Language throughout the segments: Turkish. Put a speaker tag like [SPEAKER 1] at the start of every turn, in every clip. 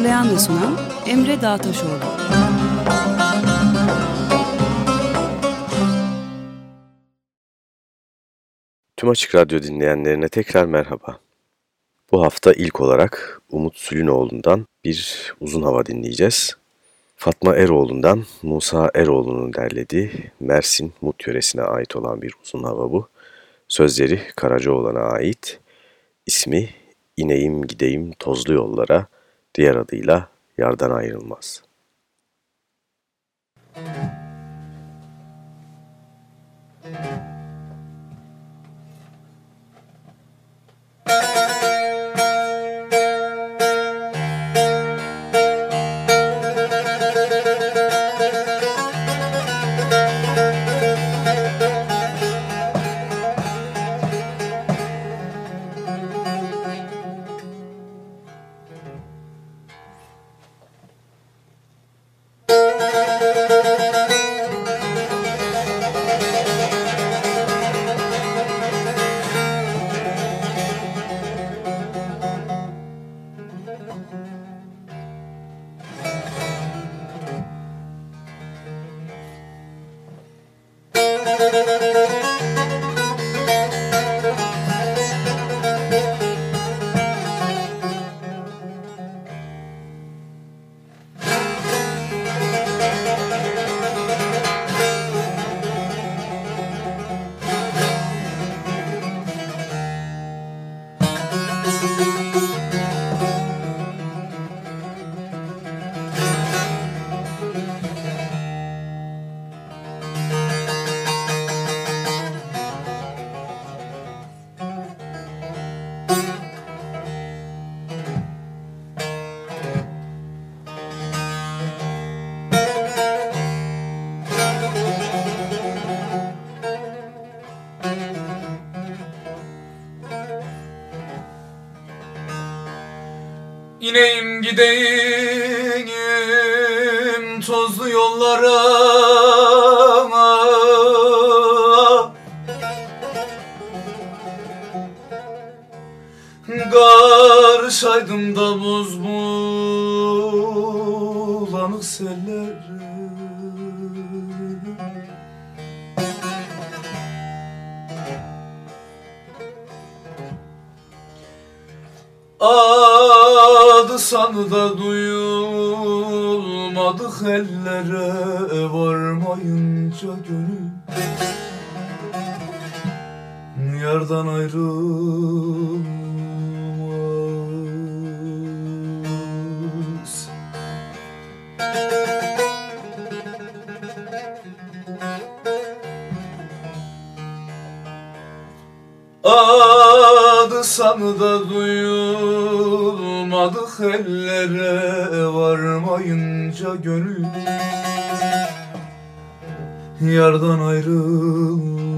[SPEAKER 1] Hazırlayan ve sunan Emre Dağtaşoğlu.
[SPEAKER 2] Tüm Açık Radyo dinleyenlerine tekrar merhaba. Bu hafta ilk olarak Umut Sülünoğlu'ndan bir uzun hava dinleyeceğiz. Fatma Eroğlu'ndan Musa Eroğlu'nun derlediği Mersin Mut yöresine ait olan bir uzun hava bu. Sözleri Karacaoğlan'a ait. İsmi İneyim Gideyim Tozlu Yollara, diğer adıyla Yardan Ayrılmaz. Müzik
[SPEAKER 3] İneyim Sanı da duyulmadık ellere varmayınca gönül. Yardan ayrılmaz. Adı sanı da duyulmadık ellere varmayınca gönül Yardan ayrılmaz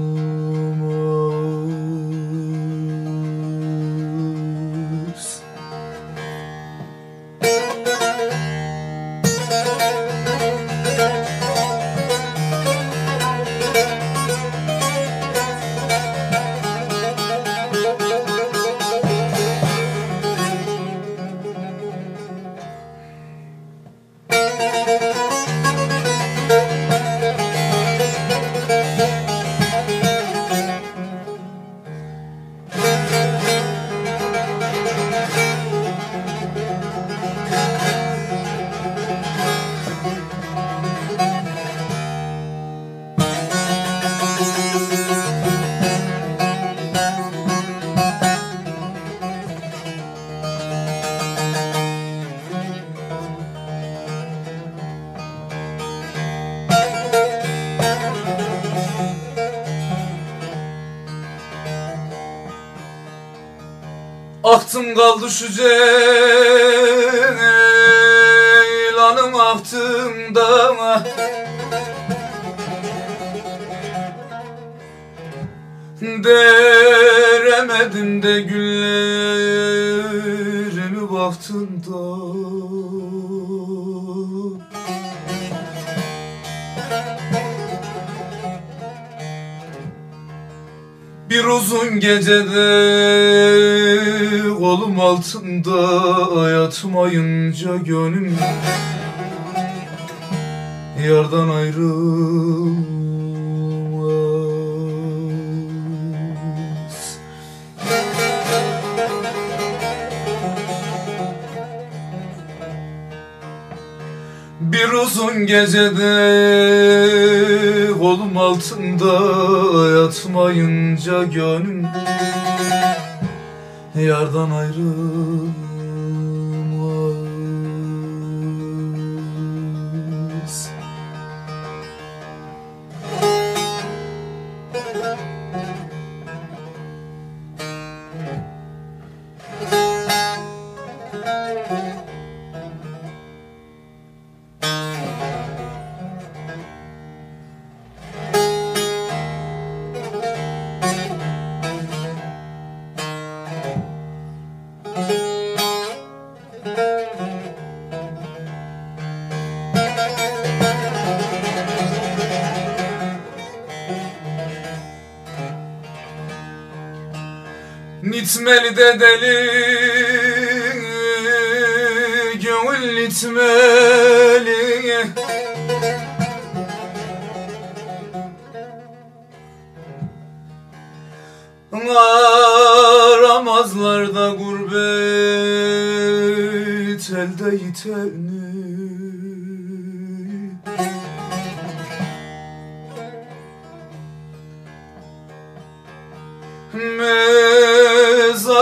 [SPEAKER 3] Baktım kaldı şu ceylanım ahtımda. Deremedim de güllerimi baktığımda Bir uzun gecede kolum altında yatmayınca gönlüm Yardan ayrılmaz Bir uzun gecede kolum altında yatmayınca gönlüm Yardan ayrılmaz Nitmeli de deli Gönül nitmeli Aramazlar da gurbet elde yiteni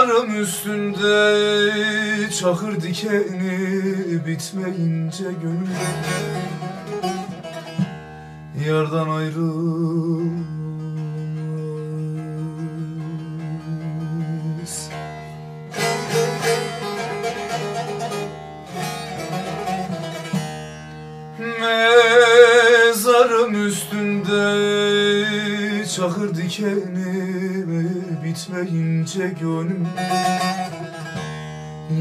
[SPEAKER 3] Mezarım üstünde çakır dikeni bitmeyince gönül. Yardan ayrılmaz. Mezarım üstünde çakır dikeni bitmeyince gönlüm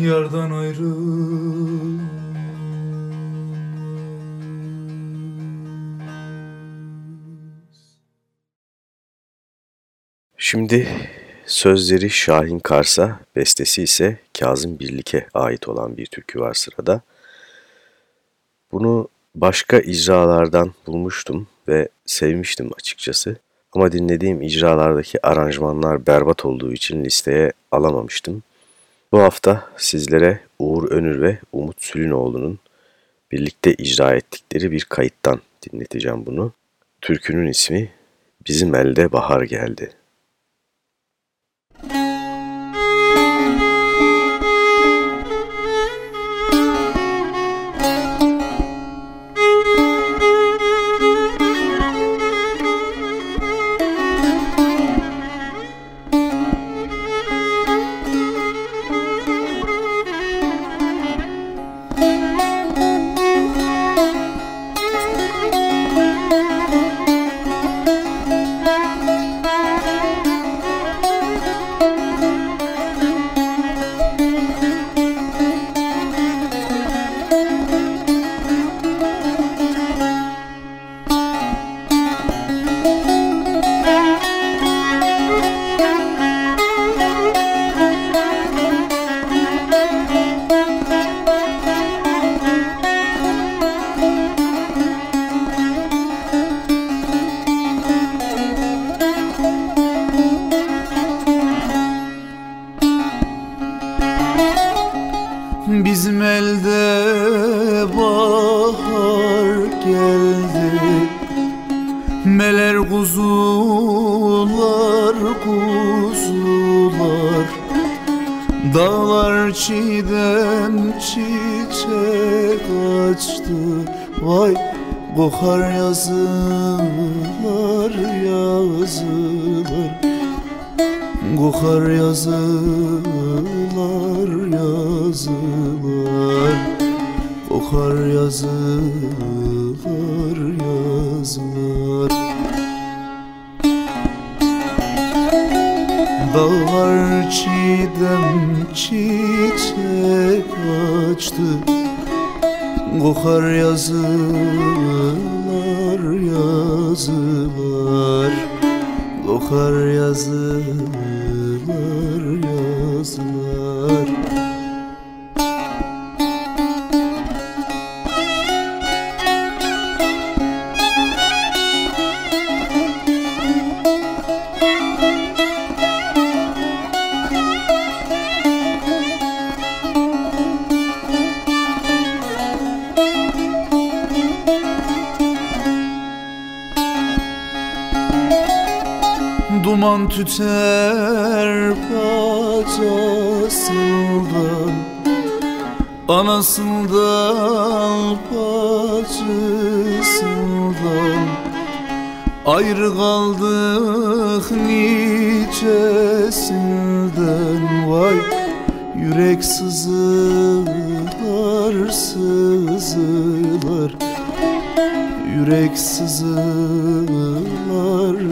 [SPEAKER 3] yardan ayrılmaz.
[SPEAKER 2] Şimdi sözleri Şahin Kars'a, bestesi ise Kazım Birlik'e ait olan bir türkü var sırada. Bunu başka icralardan bulmuştum ve sevmiştim açıkçası. Ama dinlediğim icralardaki aranjmanlar berbat olduğu için listeye alamamıştım. Bu hafta sizlere Uğur Önür ve Umut Sülünoğlu'nun birlikte icra ettikleri bir kayıttan dinleteceğim bunu. Türkünün ismi Bizim Elde Bahar Geldi.
[SPEAKER 3] Dağlar çiğdem çiçek açtı. Kokar yazılar yazılar.
[SPEAKER 4] Kokar yazılar yazılar tüter bacasından Anasından bacısından Ayrı kaldık nicesinden Vay yürek sızılar sızılar. Yürek sızılar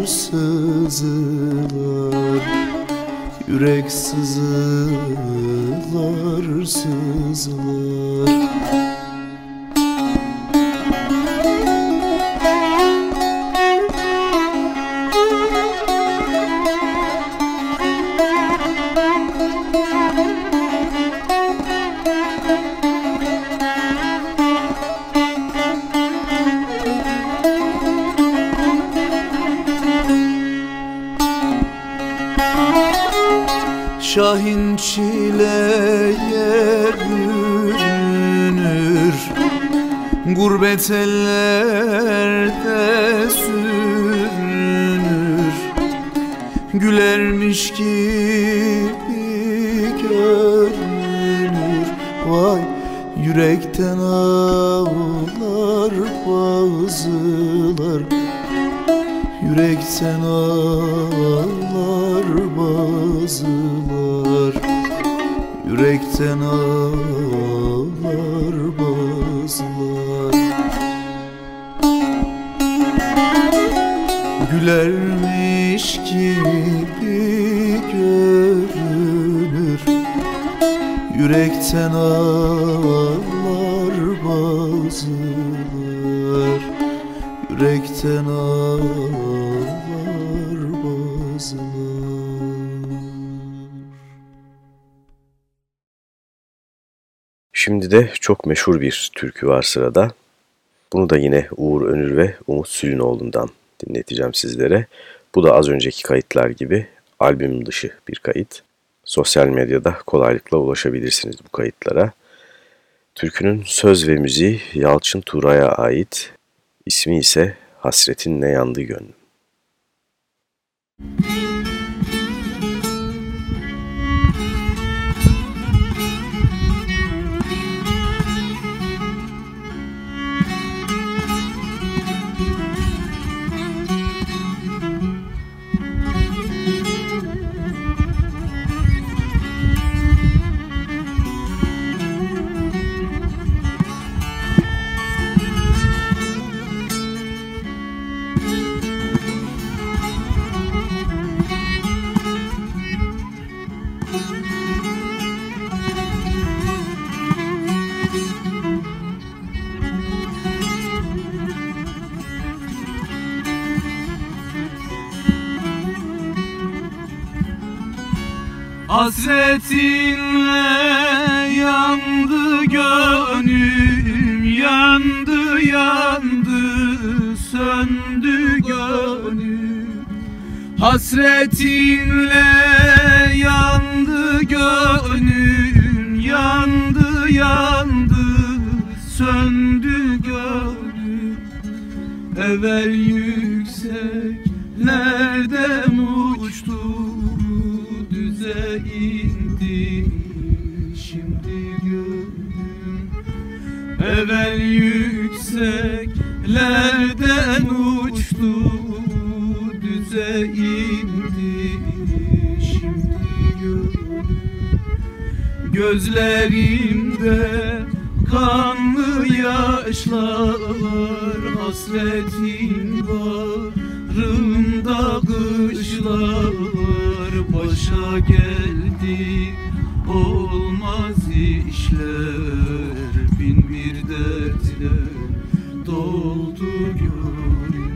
[SPEAKER 4] sızılar Yürek sızılar sızılar Şahin çileye bürünür. Gurbet ellerde sürünür. Gülermiş gibi görünür. Vay yürekten ağlar bazılar Yürekten ağlar bazılar Yürekten ağlar bazılar. Gülermiş gibi görünür. Yürekten ağlar bazılar. Yürekten ağlar
[SPEAKER 2] Şimdi de çok meşhur bir türkü var sırada. Bunu da yine Uğur Önür ve Umut Sülünoğlu'ndan dinleteceğim sizlere. Bu da az önceki kayıtlar gibi albüm dışı bir kayıt. Sosyal medyada kolaylıkla ulaşabilirsiniz bu kayıtlara. Türkünün söz ve müziği Yalçın Turay'a ait. İsmi ise Hasretin Ne Yandı Gönlüm.
[SPEAKER 3] Hasretinle yandı gönlüm Yandı yandı söndü gönlüm. Hasretinle yandı gönlüm Yandı yandı söndü gönlüm. Evvel
[SPEAKER 4] Gözlerimde kanlı yaşlar Hasretin bağrımda kışlar. Başa geldi olmaz işler. Bin bir dertle doldu gönlüm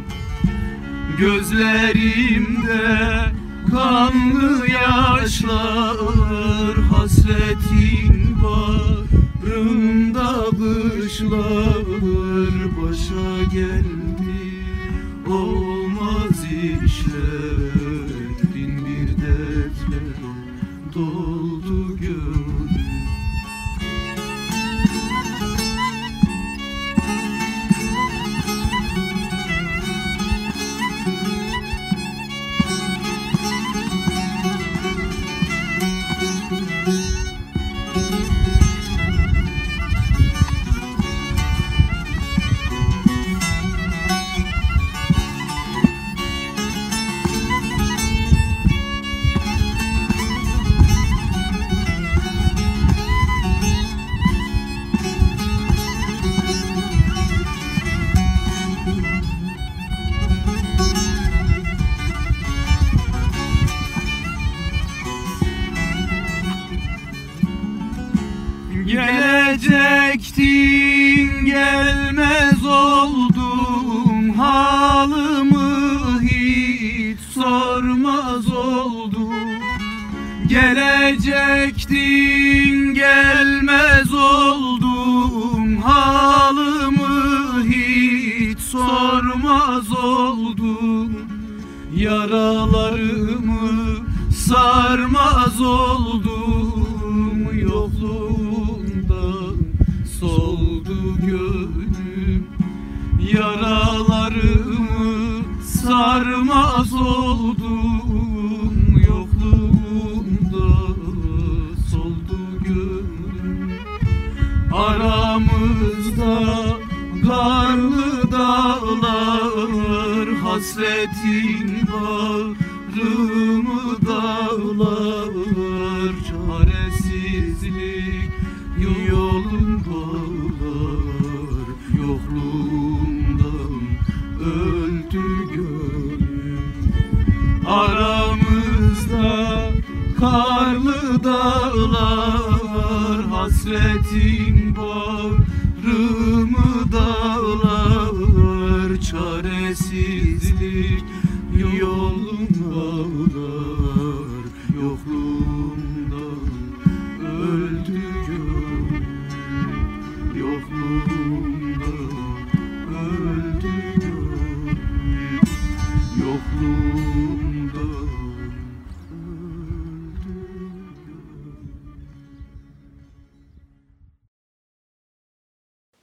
[SPEAKER 4] Gözlerimde kanlı yaşlar Hasretin bağrımda kışlar Başa geldi. Olmaz Yaralarımı sarmaz oldum Yokluğunda soldu gönlüm. Aramızda karlı dağlar Hasretin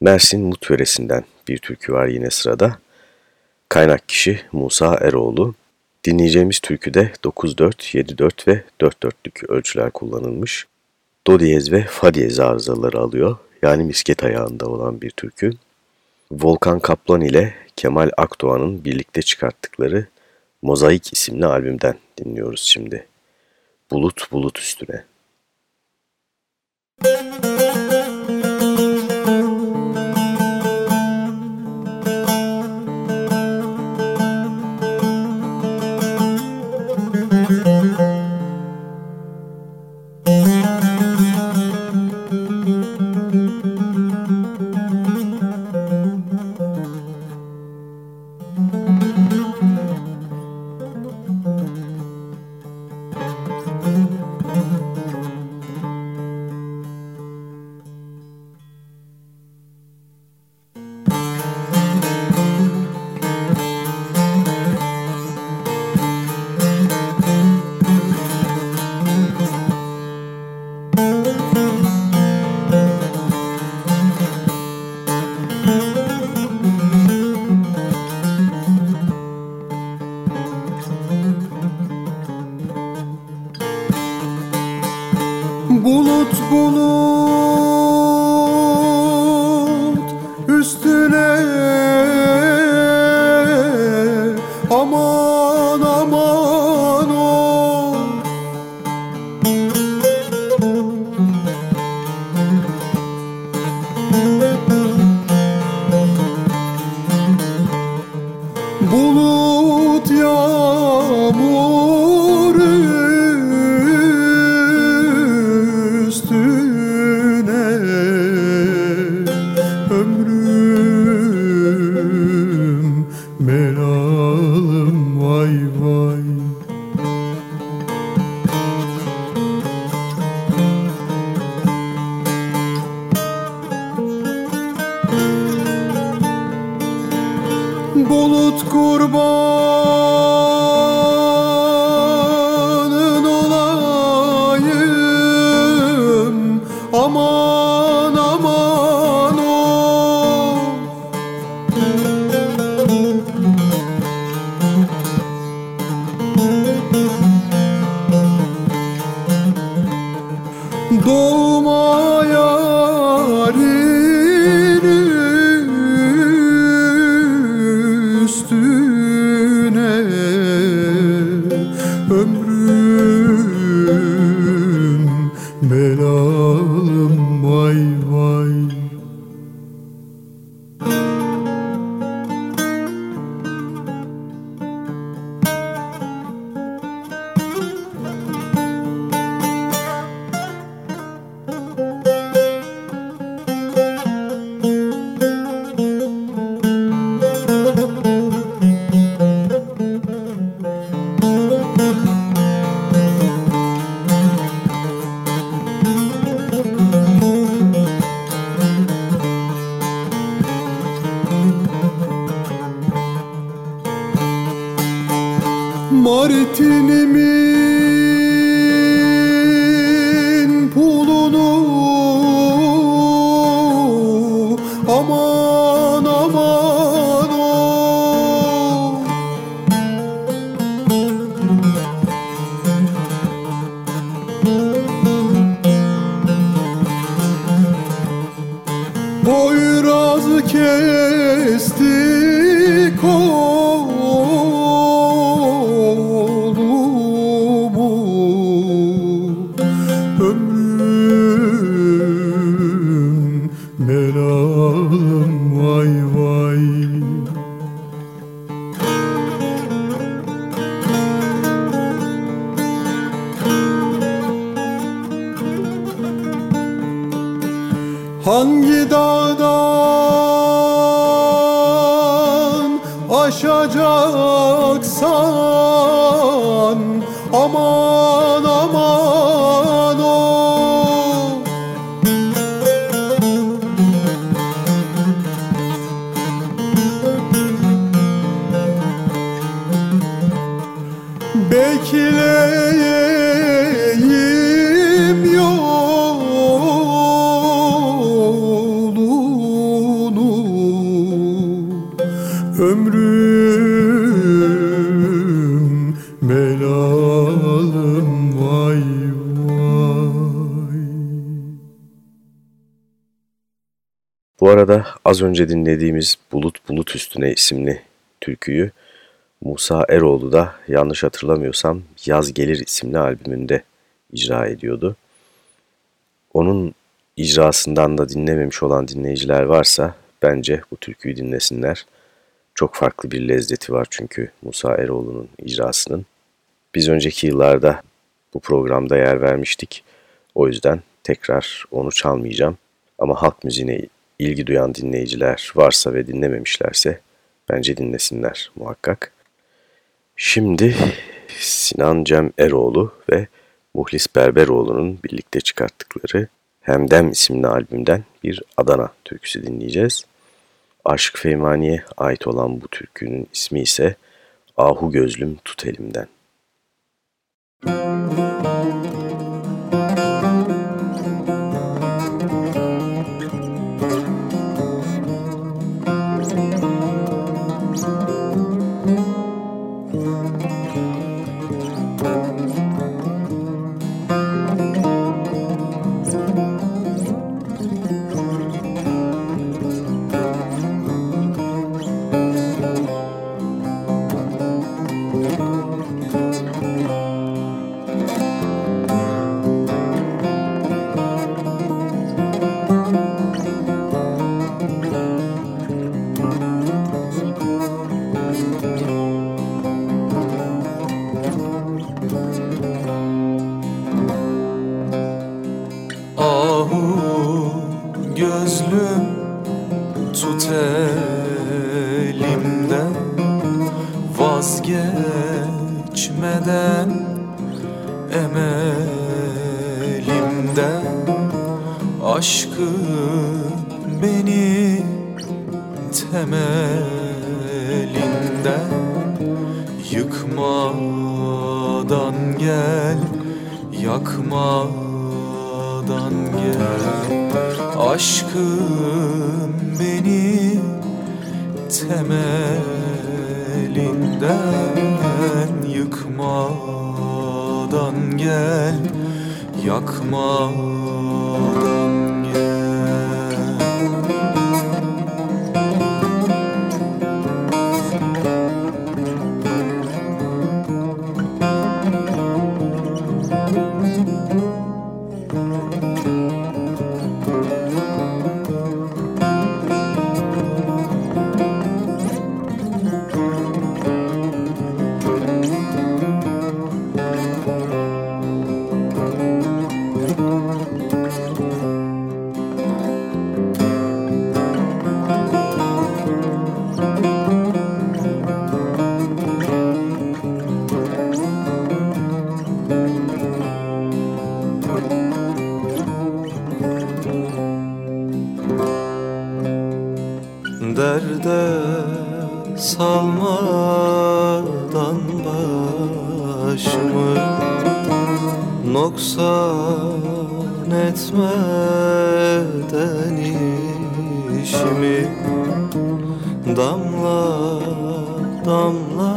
[SPEAKER 2] Mersin Mutveresi'nden bir türkü var yine sırada. Kaynak kişi Musa Eroğlu. Dinleyeceğimiz türküde 9-4, 7-4 ve 4-4'lük ölçüler kullanılmış. Do diyez ve fa diyez arızaları alıyor. Yani misket ayağında olan bir türkü. Volkan Kaplan ile Kemal Akdoğan'ın birlikte çıkarttıkları Mozaik isimli albümden dinliyoruz şimdi. Bulut bulut üstüne.
[SPEAKER 5] Bulut Bulut kesti
[SPEAKER 2] az önce dinlediğimiz Bulut Bulut Üstüne isimli türküyü Musa Eroğlu da yanlış hatırlamıyorsam Yaz Gelir isimli albümünde icra ediyordu. Onun icrasından da dinlememiş olan dinleyiciler varsa bence bu türküyü dinlesinler. Çok farklı bir lezzeti var çünkü Musa Eroğlu'nun icrasının. Biz önceki yıllarda bu programda yer vermiştik. O yüzden tekrar onu çalmayacağım. Ama halk müziğine ilgi duyan dinleyiciler varsa ve dinlememişlerse bence dinlesinler muhakkak. Şimdi Sinan Cem Eroğlu ve Muhlis Berberoğlu'nun birlikte çıkarttıkları Hemdem isimli albümden bir Adana türküsü dinleyeceğiz. Aşık Feymani'ye ait olan bu türkünün ismi ise Ahu Gözlüm Tut Elimden.
[SPEAKER 3] geçmeden Yıkmadan gel, yakmadan gel. Aşkın beni temelinden Yıkmadan gel, yakmadan etmeden işimi Damla damla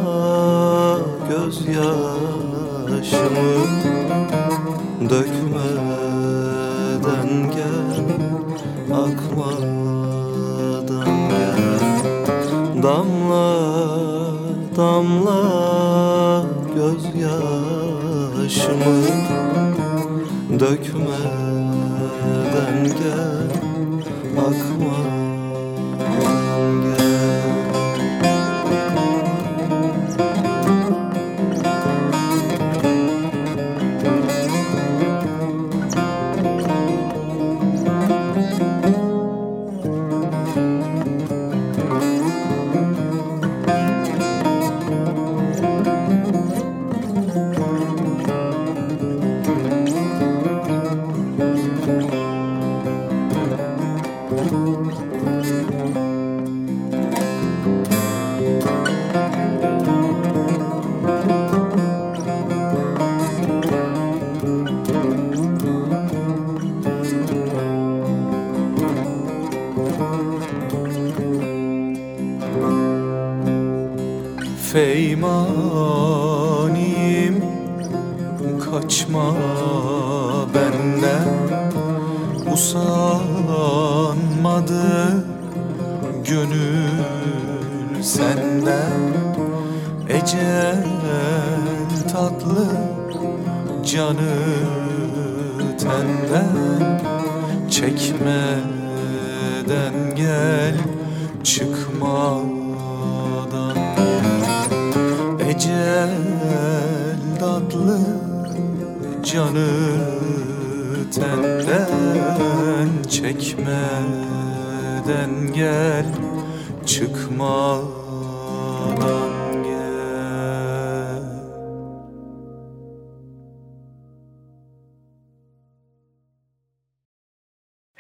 [SPEAKER 3] gözyaşımı Dökmeden gel akmadan gel. Damla damla gözyaşımı Dökmeden gel akmadan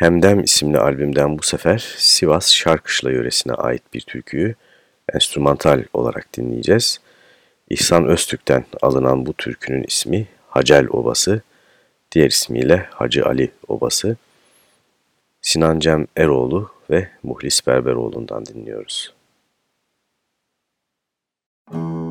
[SPEAKER 2] Hemdem isimli albümden bu sefer Sivas Şarkışla yöresine ait bir türküyü enstrümantal olarak dinleyeceğiz. İhsan Öztürk'ten alınan bu türkünün ismi Hacel Obası, diğer ismiyle Hacı Ali Obası. Sinan Cem Eroğlu ve Muhlis Berberoğlu'ndan dinliyoruz.
[SPEAKER 6] Müzik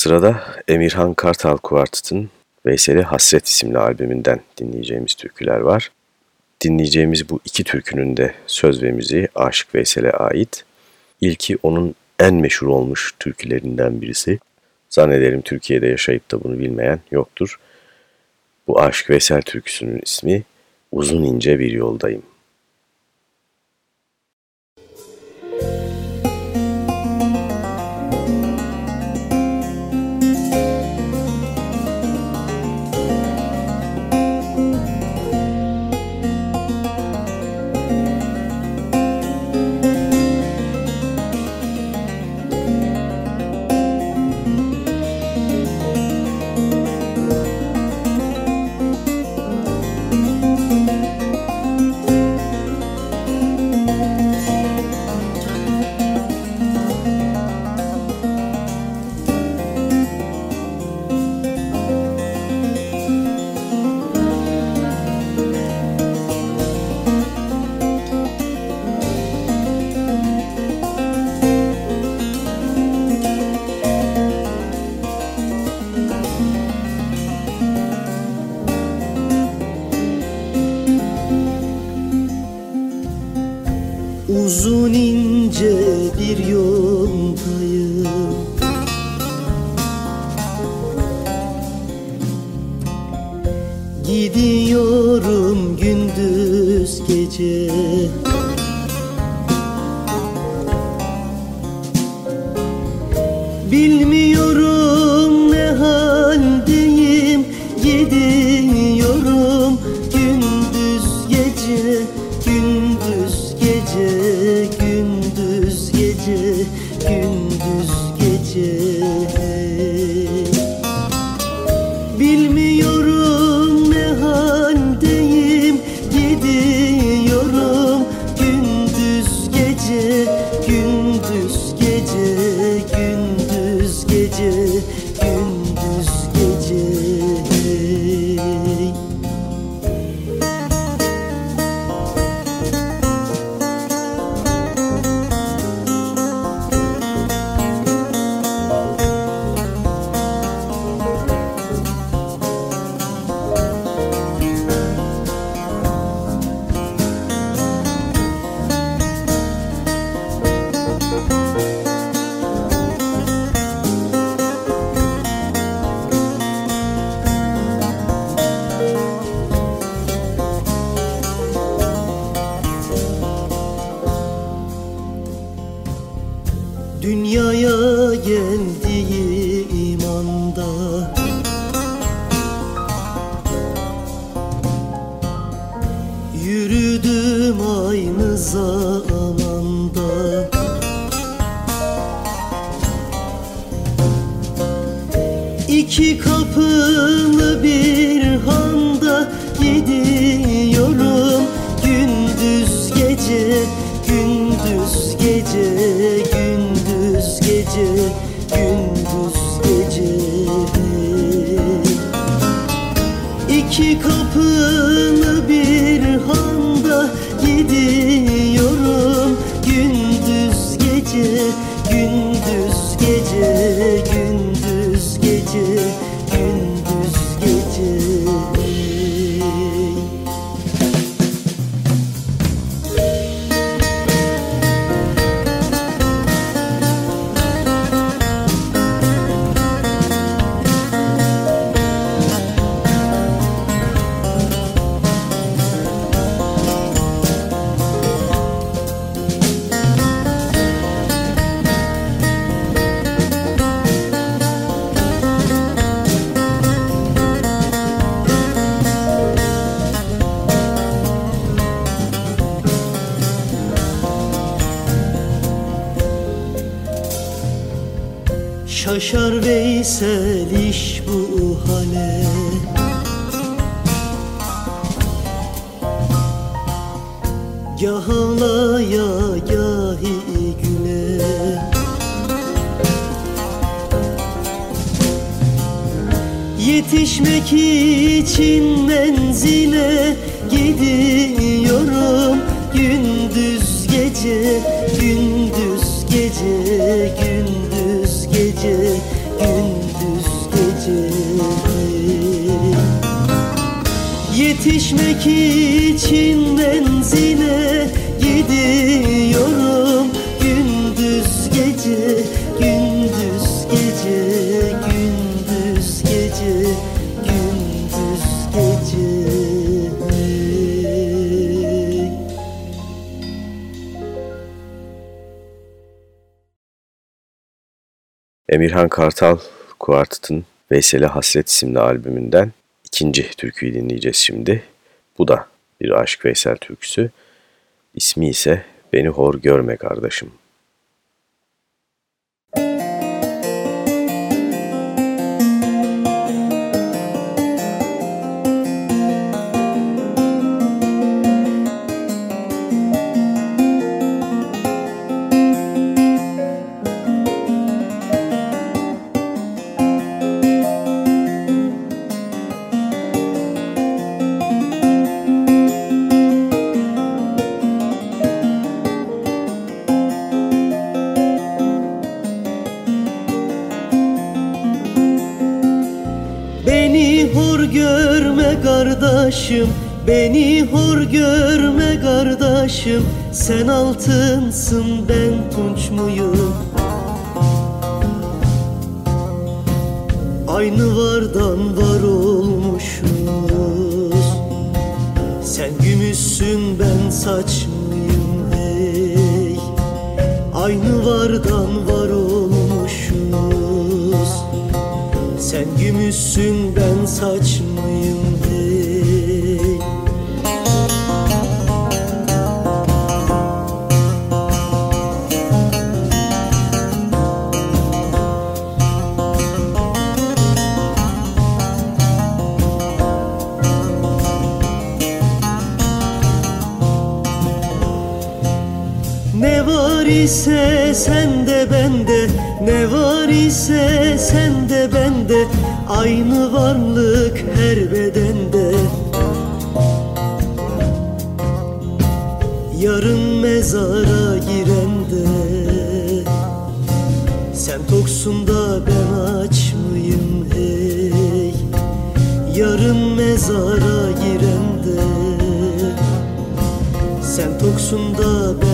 [SPEAKER 4] Sırada Emirhan Kartal Kuartet'in Veysel'e Hasret isimli albümünden dinleyeceğimiz türküler var. Dinleyeceğimiz bu iki türkünün de söz ve müziği Aşık Veysel'e ait. İlki onun en meşhur olmuş türkülerinden birisi. Zannederim Türkiye'de yaşayıp da bunu bilmeyen yoktur. Bu Aşık Veysel türküsünün ismi Uzun ince bir yoldayım.
[SPEAKER 7] Şaşar Veysel iş bu hale. Gah ağlaya gahi güle Yetişmek için menzile gidiyorum. Gündüz gece, gündüz gece, gündüz gece,
[SPEAKER 4] Yetişmek için menzile gidiyorum Gündüz gece, gündüz gece, gündüz gece, gündüz gece
[SPEAKER 2] Emirhan Kartal Kuartet'ın Veysel'e Hasret isimli albümünden ikinci türküyü dinleyeceğiz şimdi. Bu da bir Aşık Veysel türküsü. İsmi ise Beni Hor Görme Kardeşim.
[SPEAKER 4] Kardeşim. Beni hor görme kardeşim. Sen altınsın ben tunç muyum? Aynı vardan var olmuşuz. Sen gümüşsün ben saç mıyım? Hey. Aynı vardan var olmuşuz. Sen gümüşsün ben saç mıyım ise sende bende Ne var ise sende bende Aynı varlık her bedende. Yarın mezara girende Sen toksun da ben aç mıyım hey? Yarın mezara girende sen toksun da ben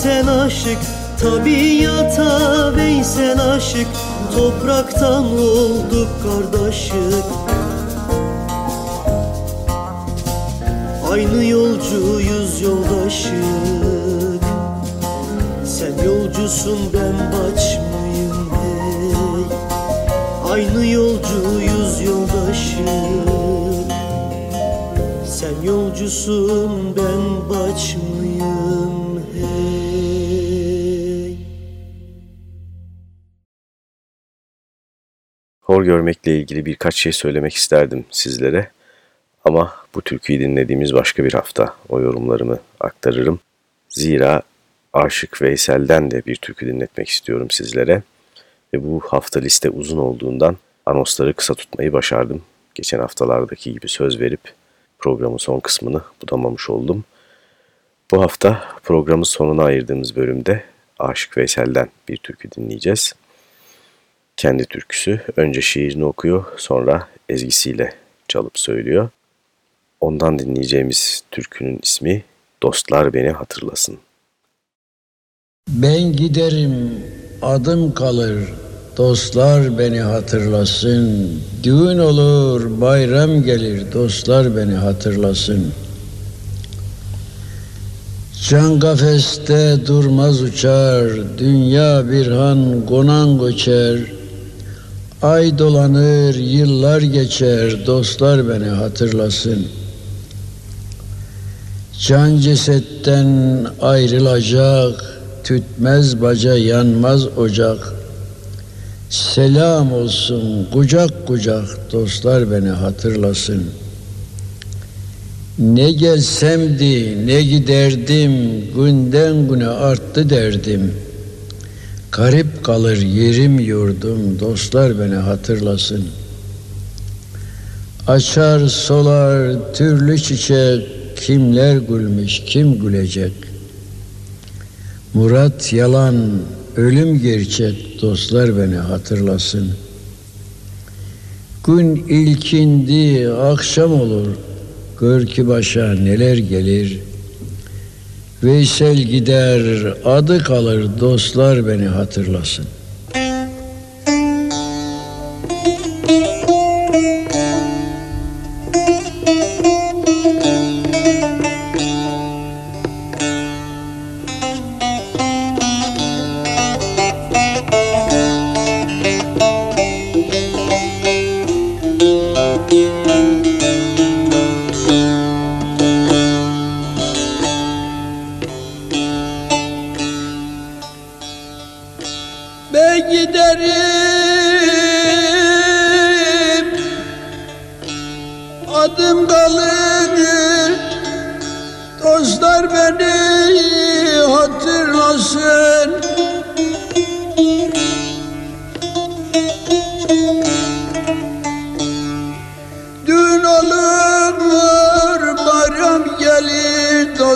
[SPEAKER 4] Veysel aşık Tabiata Veysel aşık Topraktan olduk kardeşik Aynı yolcuyuz yoldaşık Sen yolcusun ben başmıyım hey Aynı yolcuyuz yoldaşık Sen yolcusun
[SPEAKER 2] ben başmıyım görmekle ilgili birkaç şey söylemek isterdim sizlere. Ama bu türküyü dinlediğimiz başka bir hafta o yorumlarımı aktarırım. Zira Aşık Veysel'den de bir türkü dinletmek istiyorum sizlere. Ve bu hafta liste uzun olduğundan anonsları kısa tutmayı başardım. Geçen haftalardaki gibi söz verip programın son kısmını budamamış oldum. Bu hafta programın sonuna ayırdığımız bölümde Aşık Veysel'den bir türkü dinleyeceğiz. Kendi türküsü önce şiirini okuyor sonra ezgisiyle çalıp söylüyor. Ondan dinleyeceğimiz türkünün ismi Dostlar Beni Hatırlasın.
[SPEAKER 8] Ben giderim adım kalır dostlar beni hatırlasın Düğün olur bayram gelir dostlar beni hatırlasın Can kafeste durmaz uçar Dünya bir han konan göçer Ay dolanır yıllar geçer Dostlar beni hatırlasın Can cesetten ayrılacak Tütmez baca yanmaz ocak Selam olsun kucak kucak dostlar beni hatırlasın. Ne gelsemdi ne giderdim günden güne arttı derdim. Garip kalır yerim yurdum dostlar beni hatırlasın. Açar solar türlü çiçek kimler gülmüş kim gülecek. Murat yalan Ölüm gerçek dostlar beni hatırlasın. Gün ilkindi akşam olur. Gör ki başa neler gelir. Veysel gider adı kalır dostlar beni hatırlasın.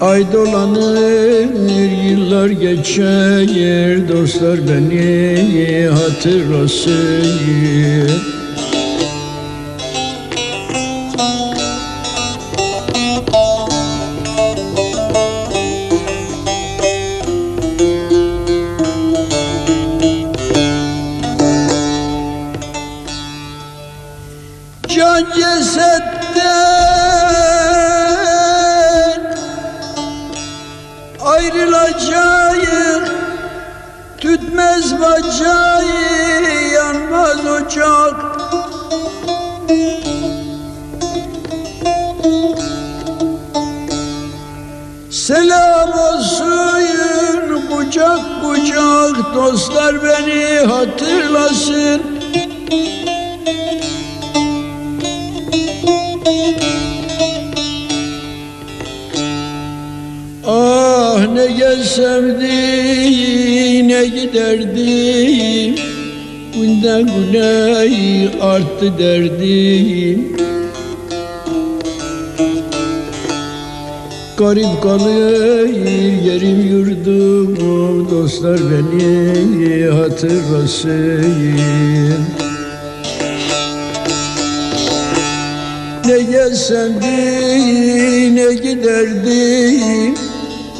[SPEAKER 8] Ay dolanır yıllar geçer Dostlar beni hatırlasın gelsem güne giderdim. Günden güne arttı derdim. Garip kalır yerim yurdum Dostlar beni hatırlasın. Ne gelsem ne giderdim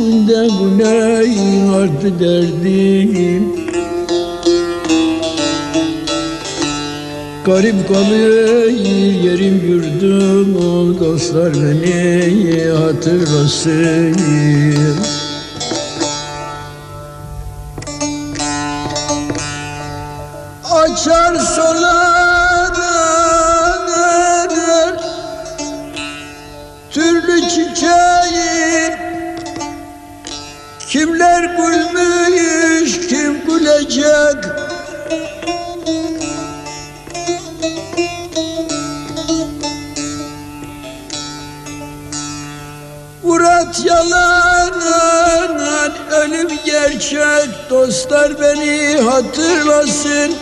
[SPEAKER 8] günden güne arttı derdim. Garip kalır yerim yurdum dostlar beni hatırlasın gülecek Murat yalan ölüm gerçek Dostlar beni hatırlasın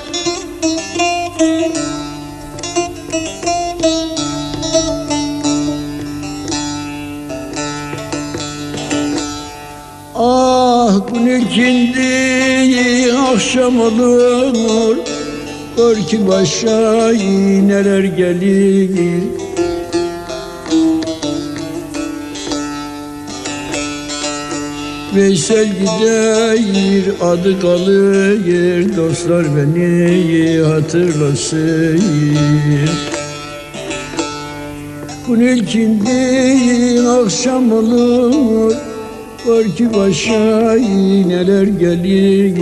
[SPEAKER 8] Gün ikindi akşam olur. Gör ki başa neler gelir. Veysel gider adı kalır. Dostlar beni hatırlasın. Gün ilkindi akşam olur Var ki başa neler gelir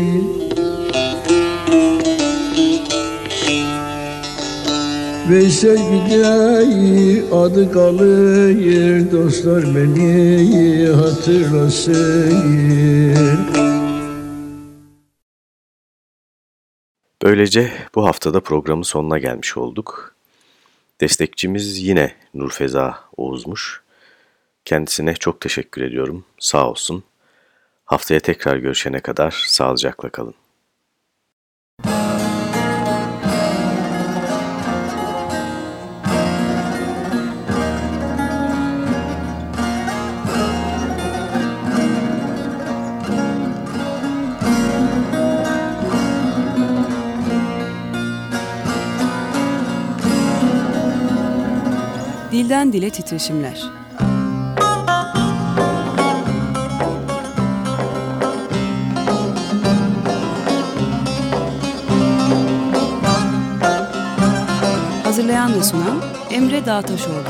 [SPEAKER 8] Veysel gider adı kalır Dostlar beni hatırlasın
[SPEAKER 2] Böylece bu haftada programın sonuna gelmiş olduk. Destekçimiz yine Nurfeza Oğuz'muş. Kendisine çok teşekkür ediyorum. Sağ olsun. Haftaya tekrar görüşene kadar sağlıcakla kalın.
[SPEAKER 1] Dilden dile titreşimler. Hazırlayan ve sunan Emre Dağtaşoğlu.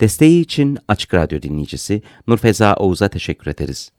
[SPEAKER 9] Desteği için Açık Radyo dinleyicisi Nurfeza Oğuz'a teşekkür ederiz.